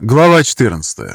Глава 14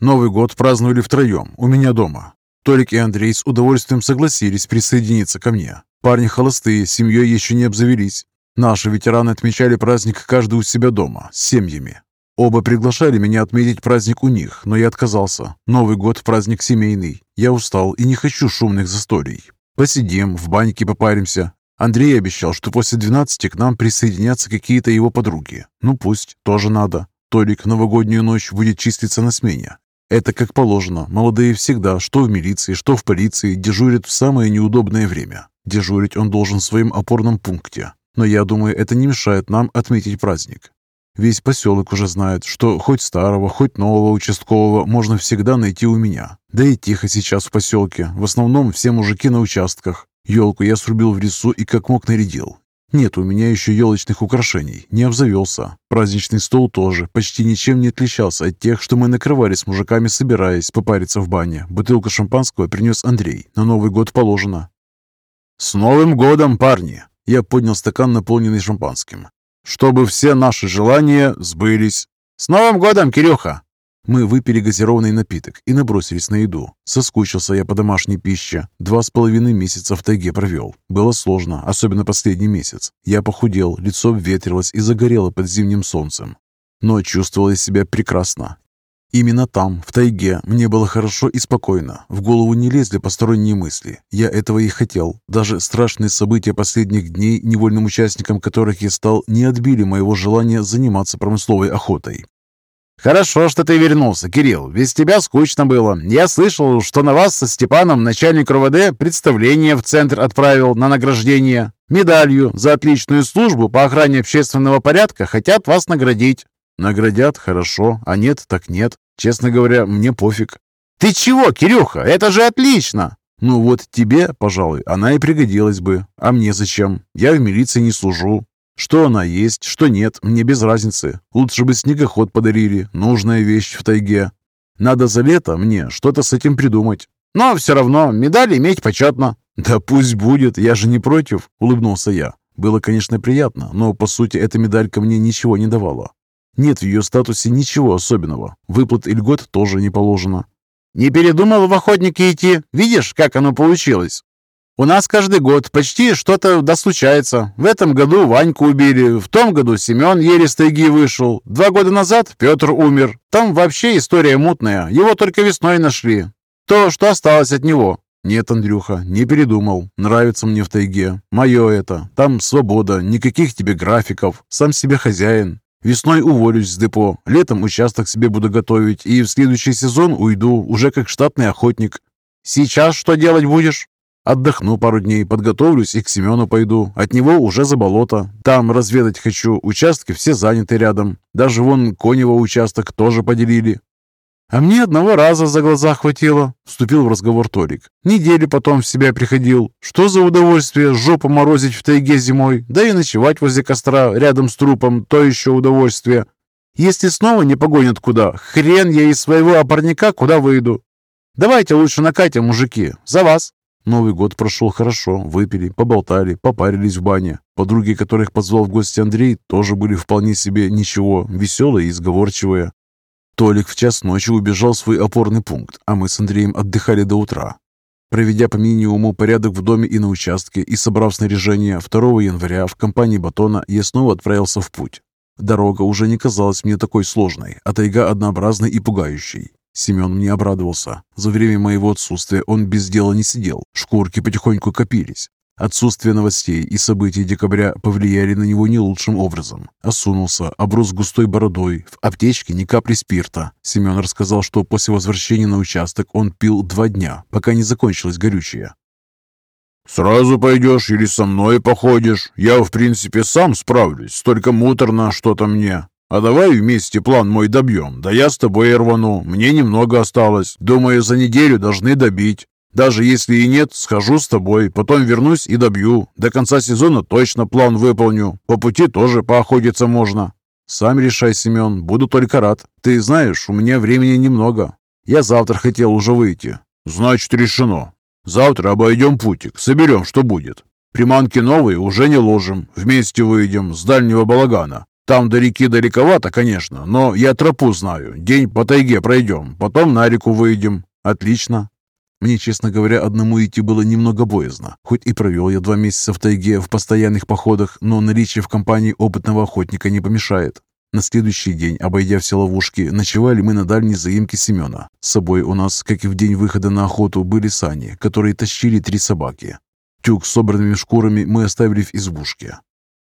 Новый год праздновали втроем, у меня дома. Толик и Андрей с удовольствием согласились присоединиться ко мне. Парни холостые, семьей еще не обзавелись. Наши ветераны отмечали праздник каждый у себя дома, с семьями. Оба приглашали меня отметить праздник у них, но я отказался. Новый год – праздник семейный. Я устал и не хочу шумных застолий. Посидим, в баньке попаримся. Андрей обещал, что после 12 к нам присоединятся какие-то его подруги. Ну пусть, тоже надо. Толик новогоднюю ночь будет числиться на смене. Это как положено. Молодые всегда, что в милиции, что в полиции, дежурят в самое неудобное время. Дежурить он должен в своем опорном пункте. Но я думаю, это не мешает нам отметить праздник. Весь поселок уже знает, что хоть старого, хоть нового участкового можно всегда найти у меня. Да и тихо сейчас в поселке. В основном все мужики на участках. Елку я срубил в лесу и как мог нарядил. Нет у меня еще елочных украшений, не обзавелся. Праздничный стол тоже почти ничем не отличался от тех, что мы накрывали с мужиками, собираясь попариться в бане. Бутылку шампанского принес Андрей. На Новый год положено. «С Новым годом, парни!» Я поднял стакан, наполненный шампанским. «Чтобы все наши желания сбылись!» «С Новым годом, Кирюха!» Мы выпили газированный напиток и набросились на еду. Соскучился я по домашней пище. Два с половиной месяца в тайге провел. Было сложно, особенно последний месяц. Я похудел, лицо ветрилось и загорело под зимним солнцем. Но чувствовал я себя прекрасно. Именно там, в тайге, мне было хорошо и спокойно. В голову не лезли посторонние мысли. Я этого и хотел. Даже страшные события последних дней, невольным участником которых я стал, не отбили моего желания заниматься промысловой охотой. «Хорошо, что ты вернулся, Кирилл. Без тебя скучно было. Я слышал, что на вас со Степаном начальник РОВД представление в центр отправил на награждение. Медалью за отличную службу по охране общественного порядка хотят вас наградить». «Наградят? Хорошо. А нет, так нет. Честно говоря, мне пофиг». «Ты чего, Кирюха? Это же отлично!» «Ну вот тебе, пожалуй, она и пригодилась бы. А мне зачем? Я в милиции не служу. Что она есть, что нет, мне без разницы. Лучше бы снегоход подарили, нужная вещь в тайге. Надо за лето мне что-то с этим придумать. Но все равно медаль иметь почетно. Да пусть будет, я же не против, улыбнулся я. Было, конечно, приятно, но, по сути, эта медалька мне ничего не давала. Нет в ее статусе ничего особенного. Выплат и льгот тоже не положено. «Не передумал в охотники идти? Видишь, как оно получилось?» У нас каждый год почти что-то да случается. В этом году Ваньку убили, в том году Семен еле с тайги вышел. Два года назад Петр умер. Там вообще история мутная, его только весной нашли. То, что осталось от него. Нет, Андрюха, не передумал. Нравится мне в тайге. Мое это. Там свобода, никаких тебе графиков. Сам себе хозяин. Весной уволюсь с депо, летом участок себе буду готовить и в следующий сезон уйду уже как штатный охотник. Сейчас что делать будешь? Отдохну пару дней, подготовлюсь и к Семену пойду. От него уже за болото. Там разведать хочу. Участки все заняты рядом. Даже вон Конева участок тоже поделили. «А мне одного раза за глаза хватило», — вступил в разговор Торик. «Недели потом в себя приходил. Что за удовольствие жопу морозить в тайге зимой, да и ночевать возле костра рядом с трупом, то еще удовольствие. Если снова не погонят куда, хрен я из своего опорника куда выйду. Давайте лучше накатим, мужики, за вас». Новый год прошел хорошо, выпили, поболтали, попарились в бане. Подруги, которых позвал в гости Андрей, тоже были вполне себе ничего, веселые и сговорчивые. Толик в час ночи убежал в свой опорный пункт, а мы с Андреем отдыхали до утра. Проведя по минимуму порядок в доме и на участке и собрав снаряжение, 2 января в компании Батона я снова отправился в путь. Дорога уже не казалась мне такой сложной, а тайга однообразной и пугающей. Семен мне обрадовался. За время моего отсутствия он без дела не сидел. Шкурки потихоньку копились. Отсутствие новостей и событий декабря повлияли на него не лучшим образом. Осунулся, оброс густой бородой, в аптечке ни капли спирта. Семен рассказал, что после возвращения на участок он пил два дня, пока не закончилось горючее. «Сразу пойдешь или со мной походишь? Я, в принципе, сам справлюсь, только муторно что-то мне. А давай вместе план мой добьем. Да я с тобой рвану. Мне немного осталось. Думаю, за неделю должны добить. Даже если и нет, схожу с тобой, потом вернусь и добью. До конца сезона точно план выполню. По пути тоже поохотиться можно. Сам решай, Семен, буду только рад. Ты знаешь, у меня времени немного. Я завтра хотел уже выйти. Значит, решено. Завтра обойдем путик, соберем, что будет. Приманки новые уже не ложим. Вместе выйдем с дальнего балагана. Там до реки далековато, конечно, но я тропу знаю. День по тайге пройдем, потом на реку выйдем». «Отлично». Мне, честно говоря, одному идти было немного боязно. Хоть и провел я два месяца в тайге в постоянных походах, но наличие в компании опытного охотника не помешает. На следующий день, обойдя все ловушки, ночевали мы на дальней заимке Семена. С собой у нас, как и в день выхода на охоту, были сани, которые тащили три собаки. Тюк с собранными шкурами мы оставили в избушке.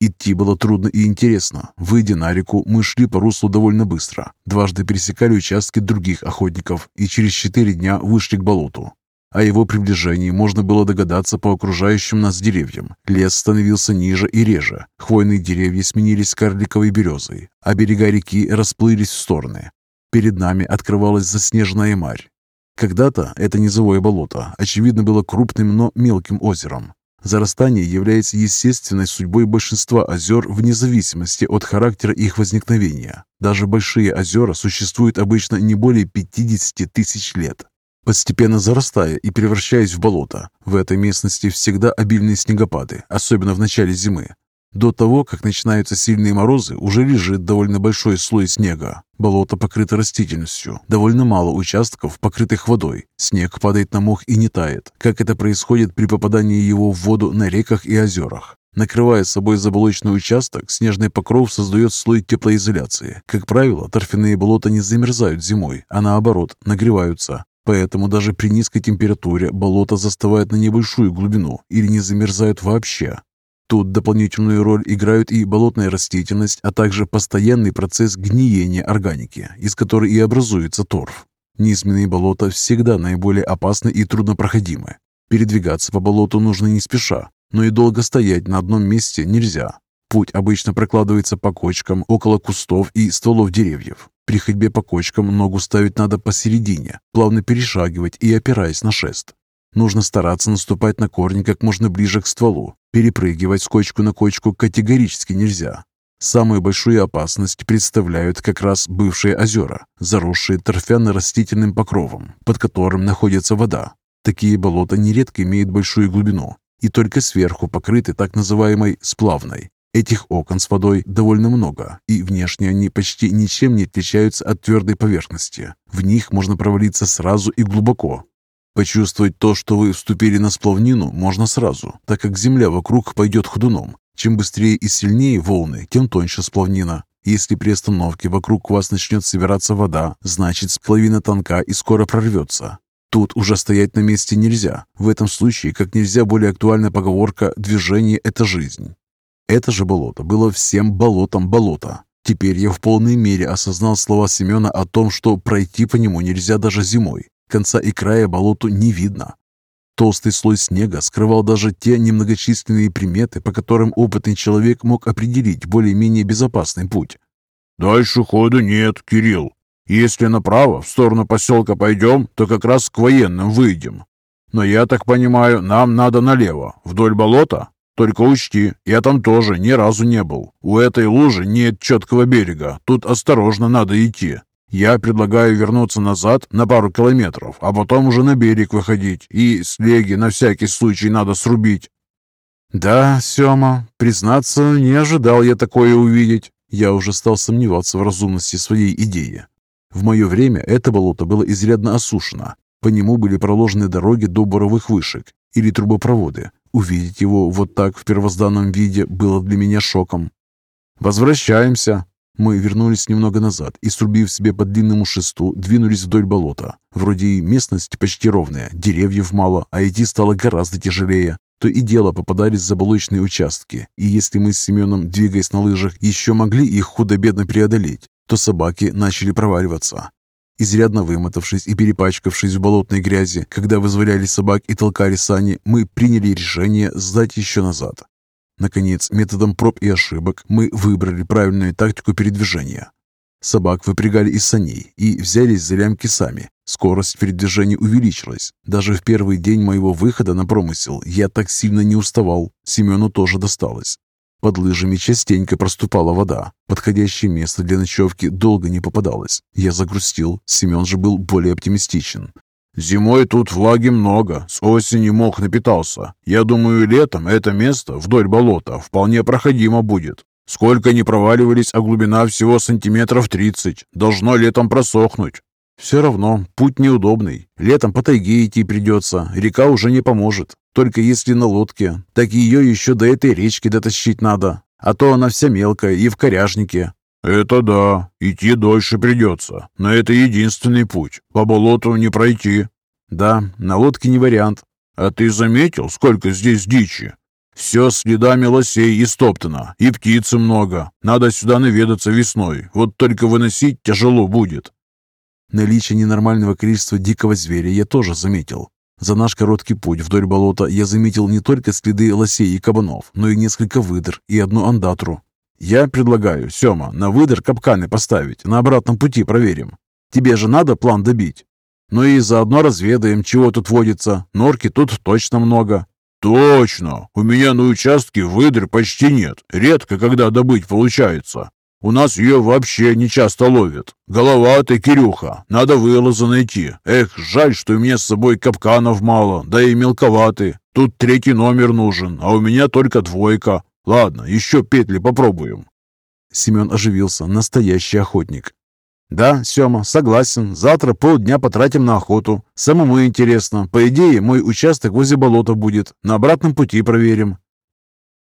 Идти было трудно и интересно. Выйдя на реку, мы шли по руслу довольно быстро. Дважды пересекали участки других охотников и через четыре дня вышли к болоту. О его приближении можно было догадаться по окружающим нас деревьям. Лес становился ниже и реже. Хвойные деревья сменились карликовой березой, а берега реки расплылись в стороны. Перед нами открывалась заснеженная марь. Когда-то это низовое болото, очевидно, было крупным, но мелким озером. Зарастание является естественной судьбой большинства озер вне зависимости от характера их возникновения. Даже большие озера существуют обычно не более 50 тысяч лет постепенно зарастая и превращаясь в болото. В этой местности всегда обильные снегопады, особенно в начале зимы. До того, как начинаются сильные морозы, уже лежит довольно большой слой снега. Болото покрыто растительностью, довольно мало участков, покрытых водой. Снег падает на мох и не тает, как это происходит при попадании его в воду на реках и озерах. Накрывая собой заболоченный участок, снежный покров создает слой теплоизоляции. Как правило, торфяные болота не замерзают зимой, а наоборот, нагреваются. Поэтому даже при низкой температуре болото застывает на небольшую глубину или не замерзают вообще. Тут дополнительную роль играют и болотная растительность, а также постоянный процесс гниения органики, из которой и образуется торф. Низменные болота всегда наиболее опасны и труднопроходимы. Передвигаться по болоту нужно не спеша, но и долго стоять на одном месте нельзя. Путь обычно прокладывается по кочкам около кустов и стволов деревьев. При ходьбе по кочкам ногу ставить надо посередине, плавно перешагивать и опираясь на шест. Нужно стараться наступать на корни как можно ближе к стволу. Перепрыгивать с кочку на кочку категорически нельзя. Самую большую опасность представляют как раз бывшие озера, заросшие торфяно-растительным покровом, под которым находится вода. Такие болота нередко имеют большую глубину и только сверху покрыты так называемой сплавной, Этих окон с водой довольно много, и внешне они почти ничем не отличаются от твердой поверхности. В них можно провалиться сразу и глубоко. Почувствовать то, что вы вступили на сплавнину, можно сразу, так как земля вокруг пойдет ходуном. Чем быстрее и сильнее волны, тем тоньше сплавнина. Если при остановке вокруг вас начнет собираться вода, значит сплавина тонка и скоро прорвется. Тут уже стоять на месте нельзя. В этом случае, как нельзя более актуальна поговорка «движение – это жизнь». Это же болото было всем болотом болота. Теперь я в полной мере осознал слова Семена о том, что пройти по нему нельзя даже зимой. Конца и края болоту не видно. Толстый слой снега скрывал даже те немногочисленные приметы, по которым опытный человек мог определить более-менее безопасный путь. «Дальше хода нет, Кирилл. Если направо, в сторону поселка пойдем, то как раз к военным выйдем. Но я так понимаю, нам надо налево, вдоль болота?» Только учти, я там тоже ни разу не был. У этой лужи нет четкого берега, тут осторожно надо идти. Я предлагаю вернуться назад на пару километров, а потом уже на берег выходить, и слеги на всякий случай надо срубить». «Да, Сема, признаться, не ожидал я такое увидеть. Я уже стал сомневаться в разумности своей идеи. В мое время это болото было изрядно осушено. По нему были проложены дороги до буровых вышек или трубопроводы, Увидеть его вот так в первозданном виде было для меня шоком. «Возвращаемся!» Мы вернулись немного назад и, срубив себе по длинному шесту, двинулись вдоль болота. Вроде и местность почти ровная, деревьев мало, а идти стало гораздо тяжелее. То и дело попадались заболоченные участки, и если мы с Семеном, двигаясь на лыжах, еще могли их худо-бедно преодолеть, то собаки начали проваливаться. Изрядно вымотавшись и перепачкавшись в болотной грязи, когда вызволяли собак и толкали сани, мы приняли решение сдать еще назад. Наконец, методом проб и ошибок мы выбрали правильную тактику передвижения. Собак выпрягали из саней и взялись за лямки сами. Скорость передвижения увеличилась. Даже в первый день моего выхода на промысел я так сильно не уставал. Семену тоже досталось. Под лыжами частенько проступала вода. Подходящее место для ночевки долго не попадалось. Я загрустил. Семен же был более оптимистичен. «Зимой тут влаги много, с осени мох напитался. Я думаю, летом это место вдоль болота вполне проходимо будет. Сколько не проваливались, а глубина всего сантиметров тридцать. Должно летом просохнуть. Все равно, путь неудобный. Летом по тайге идти придется, река уже не поможет. Только если на лодке, так ее еще до этой речки дотащить надо. А то она вся мелкая и в коряжнике. «Это да, идти дольше придется, но это единственный путь. По болоту не пройти». «Да, на лодке не вариант». «А ты заметил, сколько здесь дичи? Все следами лосей истоптано, и птицы много. Надо сюда наведаться весной, вот только выносить тяжело будет». Наличие ненормального количества дикого зверя я тоже заметил. За наш короткий путь вдоль болота я заметил не только следы лосей и кабанов, но и несколько выдр и одну андатру. Я предлагаю, Сёма, на выдр капканы поставить, на обратном пути проверим. Тебе же надо план добить. Ну и заодно разведаем, чего тут водится. Норки тут точно много. Точно! У меня на участке выдр почти нет. Редко, когда добыть получается. У нас ее вообще не часто ловят. Голова ты, Кирюха, надо вылаза найти. Эх, жаль, что у меня с собой капканов мало, да и мелковаты. Тут третий номер нужен, а у меня только двойка. Ладно, еще петли попробуем. Семен оживился, настоящий охотник. «Да, Сема, согласен. Завтра полдня потратим на охоту. Самому интересно. По идее, мой участок возле болота будет. На обратном пути проверим.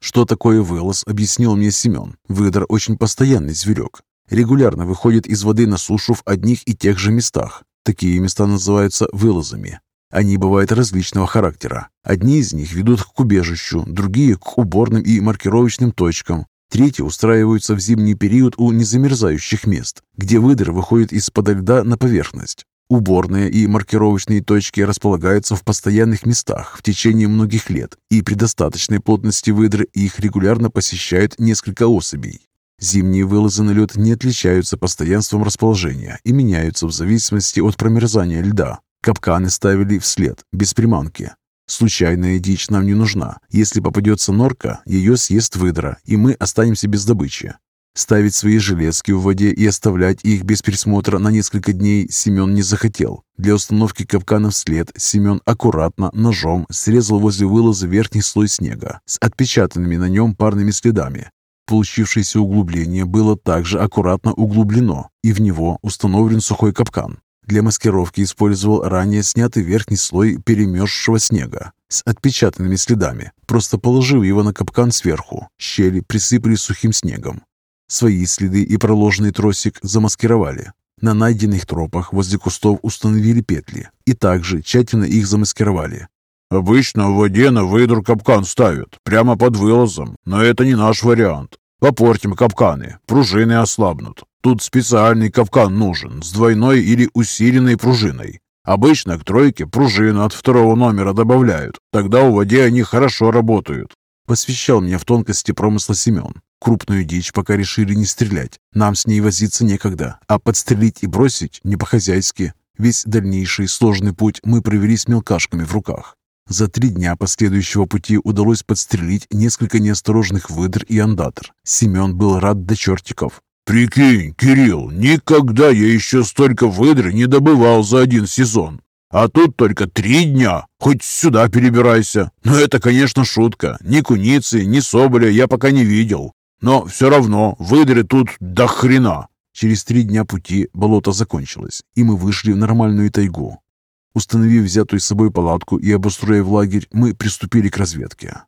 Что такое вылаз, объяснил мне Семен. Выдор очень постоянный зверек. Регулярно выходит из воды на сушу в одних и тех же местах. Такие места называются вылазами. Они бывают различного характера. Одни из них ведут к убежищу, другие – к уборным и маркировочным точкам. Третьи устраиваются в зимний период у незамерзающих мест, где выдор выходит из-под льда на поверхность. Уборные и маркировочные точки располагаются в постоянных местах в течение многих лет, и при достаточной плотности выдры их регулярно посещают несколько особей. Зимние вылазы на лед не отличаются постоянством расположения и меняются в зависимости от промерзания льда. Капканы ставили вслед, без приманки. Случайная дичь нам не нужна. Если попадется норка, ее съест выдра, и мы останемся без добычи. Ставить свои железки в воде и оставлять их без присмотра на несколько дней Семен не захотел. Для установки капкана вслед Семен аккуратно ножом срезал возле вылаза верхний слой снега с отпечатанными на нем парными следами. Получившееся углубление было также аккуратно углублено, и в него установлен сухой капкан. Для маскировки использовал ранее снятый верхний слой перемерзшего снега с отпечатанными следами, просто положив его на капкан сверху. Щели присыпали сухим снегом. Свои следы и проложенный тросик замаскировали. На найденных тропах возле кустов установили петли и также тщательно их замаскировали. «Обычно в воде на выдр капкан ставят, прямо под вылазом, но это не наш вариант. Попортим капканы, пружины ослабнут. Тут специальный капкан нужен с двойной или усиленной пружиной. Обычно к тройке пружину от второго номера добавляют, тогда в воде они хорошо работают. Посвящал меня в тонкости промысла Семен. Крупную дичь пока решили не стрелять. Нам с ней возиться некогда. А подстрелить и бросить не по-хозяйски. Весь дальнейший сложный путь мы провели с мелкашками в руках. За три дня последующего пути удалось подстрелить несколько неосторожных выдр и андатр. Семен был рад до чертиков. «Прикинь, Кирилл, никогда я еще столько выдр не добывал за один сезон. А тут только три дня. Хоть сюда перебирайся. Но это, конечно, шутка. Ни куницы, ни соболя я пока не видел. Но все равно выдры тут до хрена. Через три дня пути болото закончилось, и мы вышли в нормальную тайгу. Установив взятую с собой палатку и обустроив лагерь, мы приступили к разведке.